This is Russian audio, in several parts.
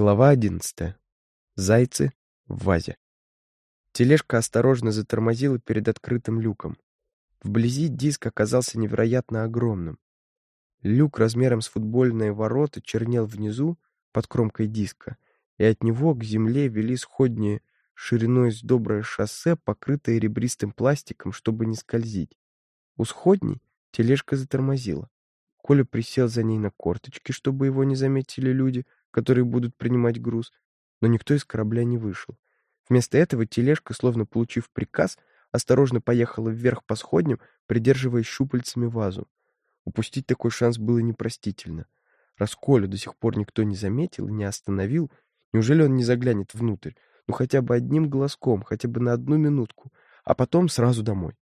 Глава одиннадцатая. Зайцы в вазе. Тележка осторожно затормозила перед открытым люком. Вблизи диск оказался невероятно огромным. Люк размером с футбольные ворота чернел внизу, под кромкой диска, и от него к земле вели сходни шириной с доброе шоссе, покрытое ребристым пластиком, чтобы не скользить. У сходней тележка затормозила. Коля присел за ней на корточки, чтобы его не заметили люди — которые будут принимать груз, но никто из корабля не вышел. Вместо этого тележка, словно получив приказ, осторожно поехала вверх по сходням, придерживая щупальцами вазу. Упустить такой шанс было непростительно. Раз Колю до сих пор никто не заметил и не остановил, неужели он не заглянет внутрь? Ну хотя бы одним глазком, хотя бы на одну минутку, а потом сразу домой.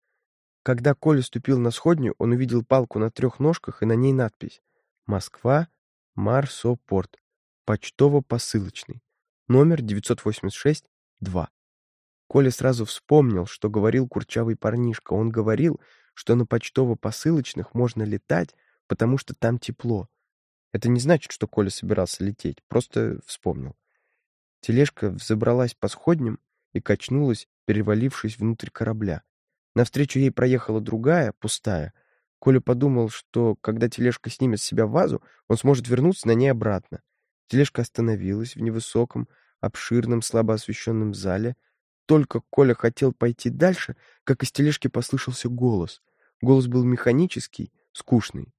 Когда Коля ступил на сходню, он увидел палку на трех ножках и на ней надпись «Москва, Марсопорт». Почтово-посылочный. Номер 986-2. Коля сразу вспомнил, что говорил курчавый парнишка. Он говорил, что на почтово-посылочных можно летать, потому что там тепло. Это не значит, что Коля собирался лететь, просто вспомнил. Тележка взобралась по сходням и качнулась, перевалившись внутрь корабля. Навстречу ей проехала другая, пустая. Коля подумал, что когда тележка снимет с себя вазу, он сможет вернуться на ней обратно. Тележка остановилась в невысоком, обширном, слабо освещенном зале. Только Коля хотел пойти дальше, как из тележки послышался голос. Голос был механический, скучный.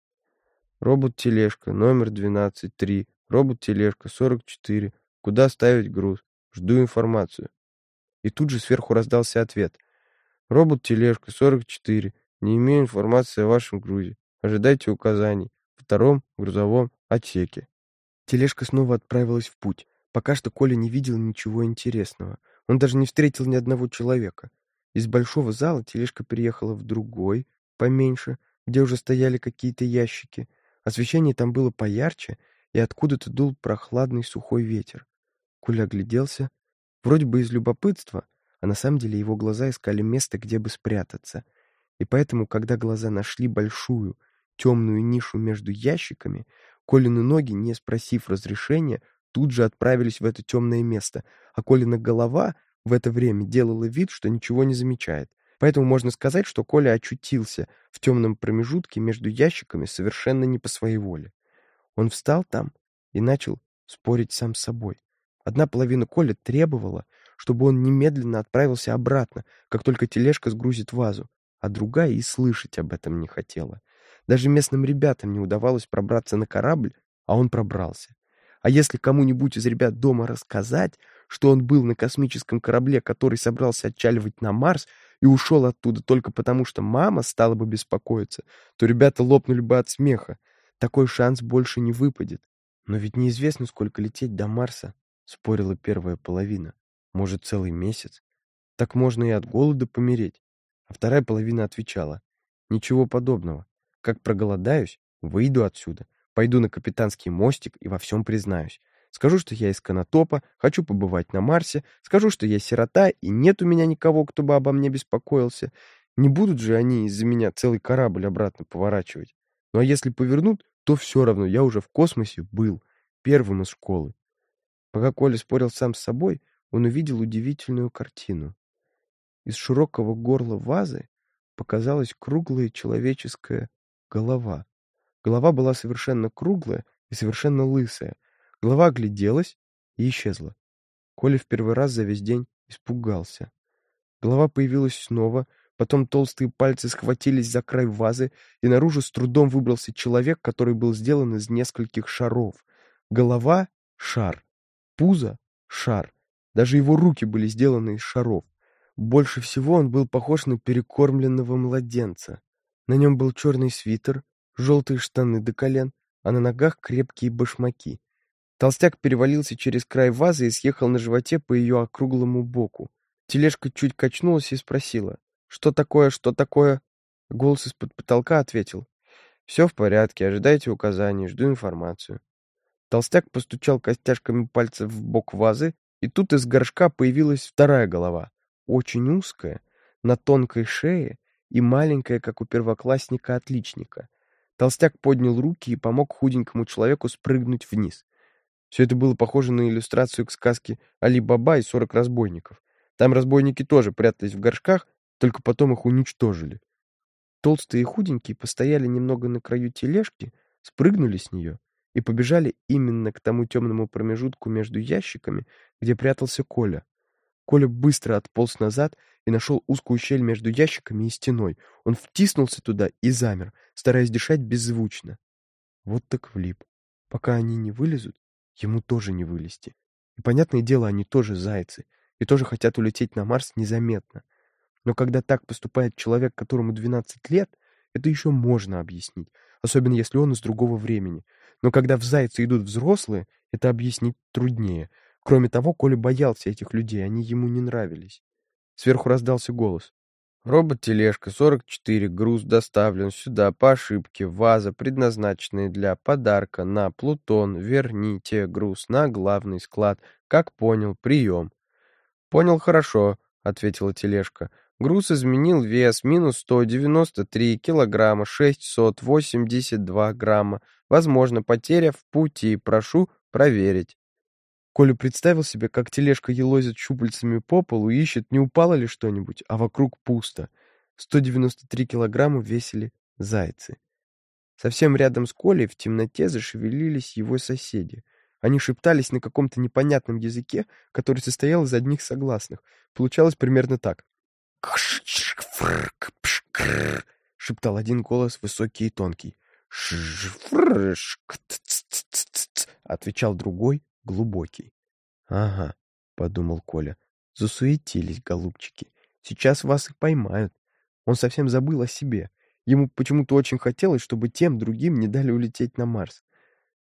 Робот-тележка, номер 12-3. Робот-тележка, 44. Куда ставить груз? Жду информацию. И тут же сверху раздался ответ. Робот-тележка, 44. Не имею информации о вашем грузе. Ожидайте указаний. В втором грузовом отсеке. Тележка снова отправилась в путь. Пока что Коля не видел ничего интересного. Он даже не встретил ни одного человека. Из большого зала тележка переехала в другой, поменьше, где уже стояли какие-то ящики. Освещение там было поярче, и откуда-то дул прохладный сухой ветер. Коля огляделся, вроде бы из любопытства, а на самом деле его глаза искали место, где бы спрятаться. И поэтому, когда глаза нашли большую, темную нишу между ящиками, Колины ноги, не спросив разрешения, тут же отправились в это темное место, а Колина голова в это время делала вид, что ничего не замечает. Поэтому можно сказать, что Коля очутился в темном промежутке между ящиками совершенно не по своей воле. Он встал там и начал спорить сам с собой. Одна половина Коля требовала, чтобы он немедленно отправился обратно, как только тележка сгрузит вазу, а другая и слышать об этом не хотела. Даже местным ребятам не удавалось пробраться на корабль, а он пробрался. А если кому-нибудь из ребят дома рассказать, что он был на космическом корабле, который собрался отчаливать на Марс и ушел оттуда только потому, что мама стала бы беспокоиться, то ребята лопнули бы от смеха. Такой шанс больше не выпадет. Но ведь неизвестно, сколько лететь до Марса, спорила первая половина. Может, целый месяц? Так можно и от голода помереть. А вторая половина отвечала. Ничего подобного. Как проголодаюсь, выйду отсюда, пойду на капитанский мостик и во всем признаюсь. Скажу, что я из Конотопа, хочу побывать на Марсе, скажу, что я сирота, и нет у меня никого, кто бы обо мне беспокоился. Не будут же они из-за меня целый корабль обратно поворачивать. Ну а если повернут, то все равно я уже в космосе был, первым из школы. Пока Коля спорил сам с собой, он увидел удивительную картину. Из широкого горла вазы показалась круглая человеческая голова. Голова была совершенно круглая и совершенно лысая. Голова огляделась и исчезла. Коля в первый раз за весь день испугался. Голова появилась снова, потом толстые пальцы схватились за край вазы, и наружу с трудом выбрался человек, который был сделан из нескольких шаров. Голова — шар, пузо — шар. Даже его руки были сделаны из шаров. Больше всего он был похож на перекормленного младенца. На нем был черный свитер, желтые штаны до колен, а на ногах крепкие башмаки. Толстяк перевалился через край вазы и съехал на животе по ее округлому боку. Тележка чуть качнулась и спросила. «Что такое, что такое?» Голос из-под потолка ответил. «Все в порядке, ожидайте указаний, жду информацию». Толстяк постучал костяшками пальцев в бок вазы, и тут из горшка появилась вторая голова, очень узкая, на тонкой шее и маленькая, как у первоклассника-отличника. Толстяк поднял руки и помог худенькому человеку спрыгнуть вниз. Все это было похоже на иллюстрацию к сказке «Али-Баба и сорок разбойников». Там разбойники тоже прятались в горшках, только потом их уничтожили. Толстые и худенькие постояли немного на краю тележки, спрыгнули с нее и побежали именно к тому темному промежутку между ящиками, где прятался Коля. Коля быстро отполз назад и нашел узкую щель между ящиками и стеной. Он втиснулся туда и замер, стараясь дышать беззвучно. Вот так влип. Пока они не вылезут, ему тоже не вылезти. И, понятное дело, они тоже зайцы, и тоже хотят улететь на Марс незаметно. Но когда так поступает человек, которому 12 лет, это еще можно объяснить, особенно если он из другого времени. Но когда в зайцы идут взрослые, это объяснить труднее. Кроме того, Коля боялся этих людей, они ему не нравились. Сверху раздался голос. Робот-тележка 44, груз доставлен сюда по ошибке, ваза, предназначенная для подарка на Плутон, верните груз на главный склад. Как понял, прием. Понял хорошо, ответила тележка. Груз изменил вес минус 193 килограмма 682 грамма. Возможно, потеря в пути. Прошу проверить. Коля представил себе, как тележка елозит щупальцами по полу и ищет, не упало ли что-нибудь, а вокруг пусто. 193 килограмма весили зайцы. Совсем рядом с Колей в темноте зашевелились его соседи. Они шептались на каком-то непонятном языке, который состоял из одних согласных. Получалось примерно так. шептал один голос, высокий и тонкий. отвечал другой, глубокий. «Ага», — подумал Коля, — «засуетились, голубчики. Сейчас вас и поймают». Он совсем забыл о себе. Ему почему-то очень хотелось, чтобы тем другим не дали улететь на Марс.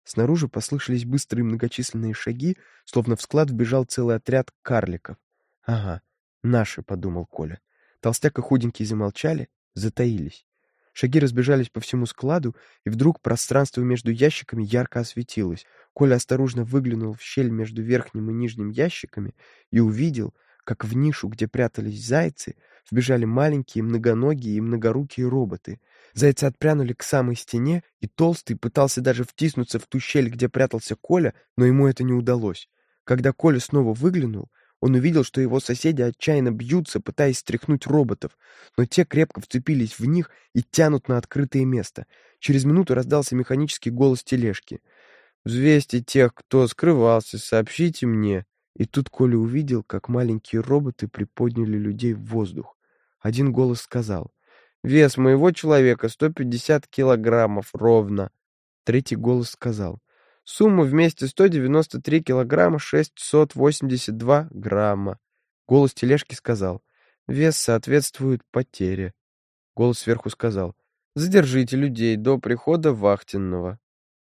Снаружи послышались быстрые многочисленные шаги, словно в склад вбежал целый отряд карликов. «Ага, наши», — подумал Коля. Толстяк и худенький замолчали, затаились. Шаги разбежались по всему складу, и вдруг пространство между ящиками ярко осветилось. Коля осторожно выглянул в щель между верхним и нижним ящиками и увидел, как в нишу, где прятались зайцы, вбежали маленькие многоногие и многорукие роботы. Зайцы отпрянули к самой стене, и Толстый пытался даже втиснуться в ту щель, где прятался Коля, но ему это не удалось. Когда Коля снова выглянул, он увидел, что его соседи отчаянно бьются, пытаясь стряхнуть роботов, но те крепко вцепились в них и тянут на открытое место. Через минуту раздался механический голос тележки. «Взвесьте тех, кто скрывался, сообщите мне». И тут Коля увидел, как маленькие роботы приподняли людей в воздух. Один голос сказал. «Вес моего человека 150 килограммов ровно». Третий голос сказал. Сумма вместе 193 килограмма 682 грамма. Голос тележки сказал. Вес соответствует потере. Голос сверху сказал. Задержите людей до прихода вахтенного.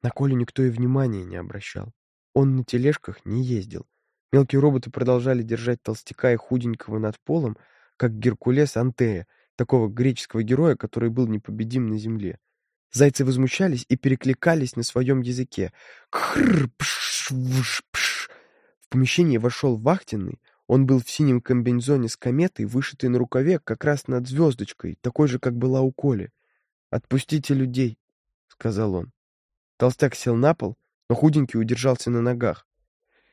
На Колю никто и внимания не обращал. Он на тележках не ездил. Мелкие роботы продолжали держать толстяка и худенького над полом, как Геркулес Антея, такого греческого героя, который был непобедим на земле. Зайцы возмущались и перекликались на своем языке. Кхр, пш, вш, пш. В помещение вошел вахтенный. Он был в синем комбинезоне с кометой, вышитой на рукаве как раз над звездочкой, такой же, как была у Коли. «Отпустите людей», — сказал он. Толстяк сел на пол, но худенький удержался на ногах.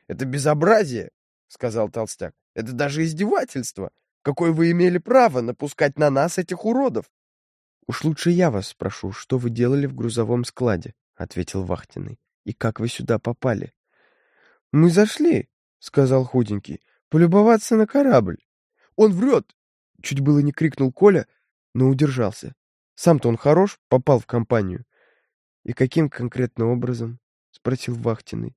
«Это безобразие», — сказал Толстяк. «Это даже издевательство. Какое вы имели право напускать на нас этих уродов?» «Уж лучше я вас спрошу, что вы делали в грузовом складе?» — ответил вахтенный. «И как вы сюда попали?» «Мы зашли», — сказал худенький, — «полюбоваться на корабль». «Он врет!» — чуть было не крикнул Коля, но удержался. Сам-то он хорош, попал в компанию. «И каким конкретно образом?» — спросил вахтенный.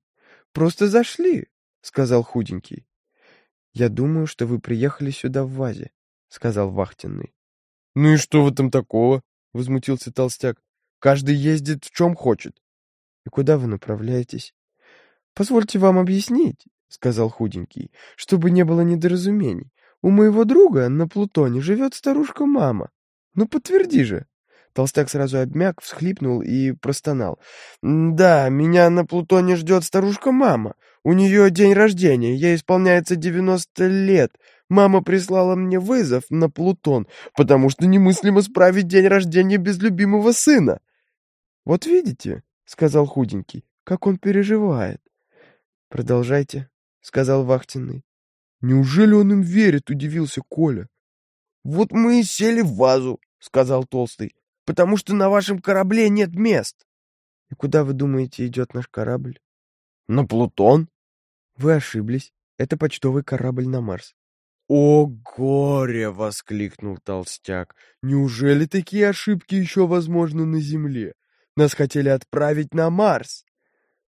«Просто зашли», — сказал худенький. «Я думаю, что вы приехали сюда в вазе», — сказал вахтенный. «Ну и что в этом такого?» — возмутился толстяк. «Каждый ездит в чем хочет». «И куда вы направляетесь?» «Позвольте вам объяснить», — сказал худенький, — «чтобы не было недоразумений. У моего друга на Плутоне живет старушка-мама. Ну, подтверди же». Толстяк сразу обмяк, всхлипнул и простонал. «Да, меня на Плутоне ждет старушка-мама. У нее день рождения, ей исполняется девяносто лет. Мама прислала мне вызов на Плутон, потому что немыслимо справить день рождения без любимого сына». «Вот видите», — сказал худенький, — «как он переживает». «Продолжайте», — сказал вахтенный. «Неужели он им верит?» — удивился Коля. «Вот мы и сели в вазу», — сказал Толстый, «потому что на вашем корабле нет мест». «И куда, вы думаете, идет наш корабль?» «На Плутон». «Вы ошиблись. Это почтовый корабль на Марс». «О, горе!» — воскликнул Толстяк. «Неужели такие ошибки еще возможны на Земле? Нас хотели отправить на Марс!»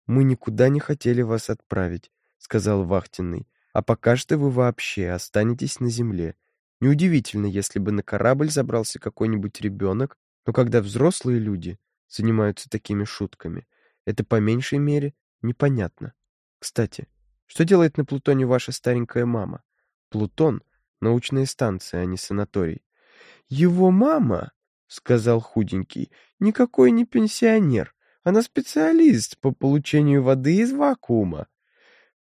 «Мы никуда не хотели вас отправить», — сказал Вахтенный. «А пока что вы вообще останетесь на Земле. Неудивительно, если бы на корабль забрался какой-нибудь ребенок, но когда взрослые люди занимаются такими шутками, это по меньшей мере непонятно. Кстати, что делает на Плутоне ваша старенькая мама? Плутон — научная станция, а не санаторий. «Его мама», — сказал худенький, — «никакой не пенсионер. Она специалист по получению воды из вакуума».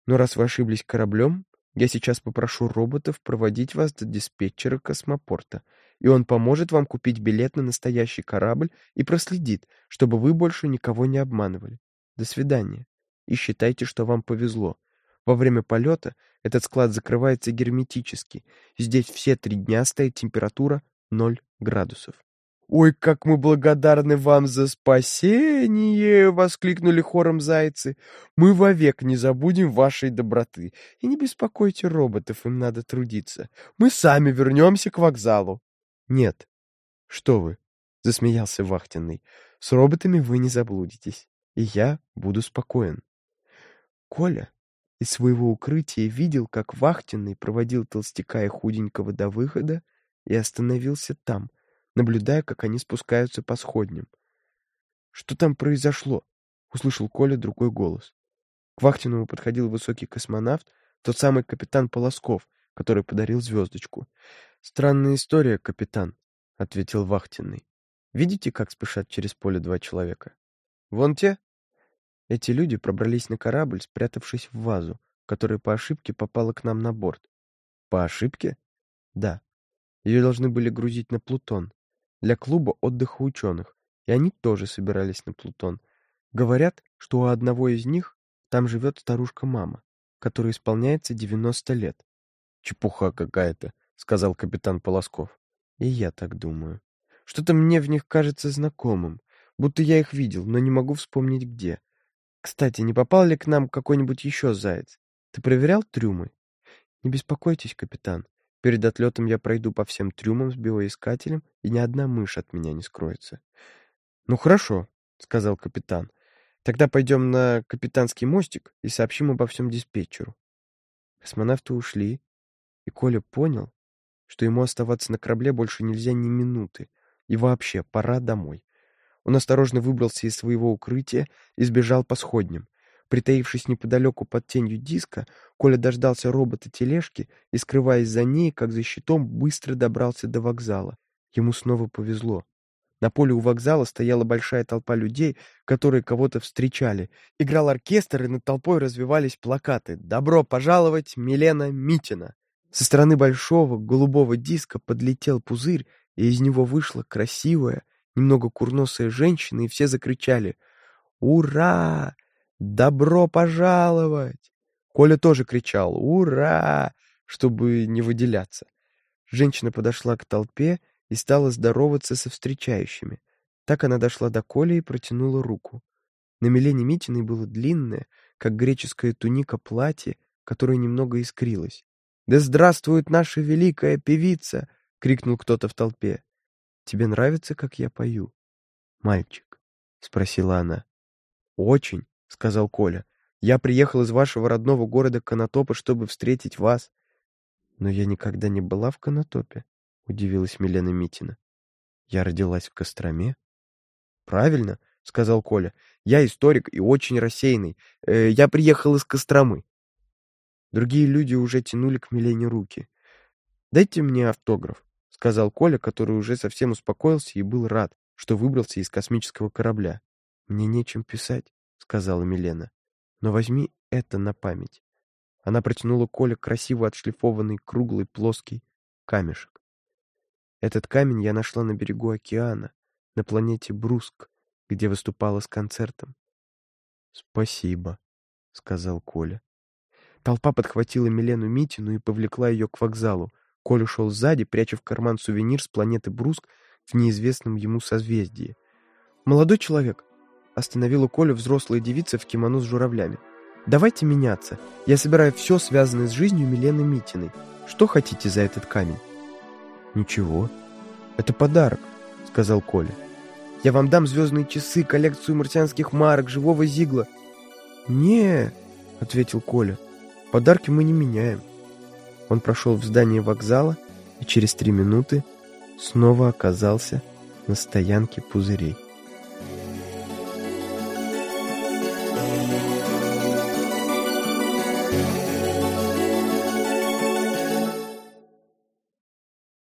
«Но раз вы ошиблись кораблем, я сейчас попрошу роботов проводить вас до диспетчера космопорта, и он поможет вам купить билет на настоящий корабль и проследит, чтобы вы больше никого не обманывали. До свидания. И считайте, что вам повезло. Во время полета этот склад закрывается герметически. Здесь все три дня стоит температура 0 градусов. «Ой, как мы благодарны вам за спасение!» — воскликнули хором зайцы. «Мы вовек не забудем вашей доброты. И не беспокойте роботов, им надо трудиться. Мы сами вернемся к вокзалу». «Нет. Что вы?» — засмеялся вахтенный. «С роботами вы не заблудитесь, и я буду спокоен». Коля из своего укрытия видел, как вахтенный проводил толстяка и худенького до выхода и остановился там, наблюдая, как они спускаются по сходням. «Что там произошло?» — услышал Коля другой голос. К Вахтинову подходил высокий космонавт, тот самый капитан Полосков, который подарил звездочку. «Странная история, капитан», — ответил Вахтенный. «Видите, как спешат через поле два человека? Вон те?» Эти люди пробрались на корабль, спрятавшись в вазу, которая по ошибке попала к нам на борт. По ошибке? Да. Ее должны были грузить на Плутон для клуба отдыха ученых, и они тоже собирались на Плутон. Говорят, что у одного из них там живет старушка-мама, которой исполняется 90 лет. «Чепуха какая-то», — сказал капитан Полосков. «И я так думаю. Что-то мне в них кажется знакомым, будто я их видел, но не могу вспомнить где. Кстати, не попал ли к нам какой-нибудь еще заяц? Ты проверял трюмы? Не беспокойтесь, капитан. Перед отлетом я пройду по всем трюмам с биоискателем, и ни одна мышь от меня не скроется. — Ну хорошо, — сказал капитан. — Тогда пойдем на капитанский мостик и сообщим обо всем диспетчеру. Космонавты ушли, и Коля понял, что ему оставаться на корабле больше нельзя ни минуты, и вообще пора домой. Он осторожно выбрался из своего укрытия и сбежал по сходням. Притаившись неподалеку под тенью диска, Коля дождался робота-тележки и, скрываясь за ней, как за щитом, быстро добрался до вокзала. Ему снова повезло. На поле у вокзала стояла большая толпа людей, которые кого-то встречали. Играл оркестр, и над толпой развивались плакаты «Добро пожаловать, Милена Митина!». Со стороны большого голубого диска подлетел пузырь, и из него вышла красивая, немного курносая женщина, и все закричали «Ура! «Добро пожаловать!» Коля тоже кричал «Ура!», чтобы не выделяться. Женщина подошла к толпе и стала здороваться со встречающими. Так она дошла до Коли и протянула руку. На Милене Митиной было длинное, как греческая туника, платье, которое немного искрилось. «Да здравствует наша великая певица!» — крикнул кто-то в толпе. «Тебе нравится, как я пою?» «Мальчик?» — спросила она. «Очень», — сказал Коля. «Я приехал из вашего родного города Конотопа, чтобы встретить вас». «Но я никогда не была в Конотопе», — удивилась Милена Митина. «Я родилась в Костроме». «Правильно», — сказал Коля. «Я историк и очень рассеянный. Э, я приехал из Костромы». Другие люди уже тянули к Милене руки. «Дайте мне автограф», — сказал Коля, который уже совсем успокоился и был рад, что выбрался из космического корабля. «Мне нечем писать». — сказала Милена. «Но возьми это на память». Она протянула Коле красиво отшлифованный круглый плоский камешек. Этот камень я нашла на берегу океана, на планете Бруск, где выступала с концертом. «Спасибо», — сказал Коля. Толпа подхватила Милену Митину и повлекла ее к вокзалу. Коля шел сзади, пряча в карман сувенир с планеты Бруск в неизвестном ему созвездии. «Молодой человек!» — остановила Коля взрослая девица в кимоно с журавлями. «Давайте меняться. Я собираю все, связанное с жизнью Милены Митиной. Что хотите за этот камень?» «Ничего. Это подарок», — сказал Коля. «Я вам дам звездные часы, коллекцию марсианских марок, живого зигла». «Не», — ответил Коля, — «подарки мы не меняем». Он прошел в здание вокзала и через три минуты снова оказался на стоянке пузырей.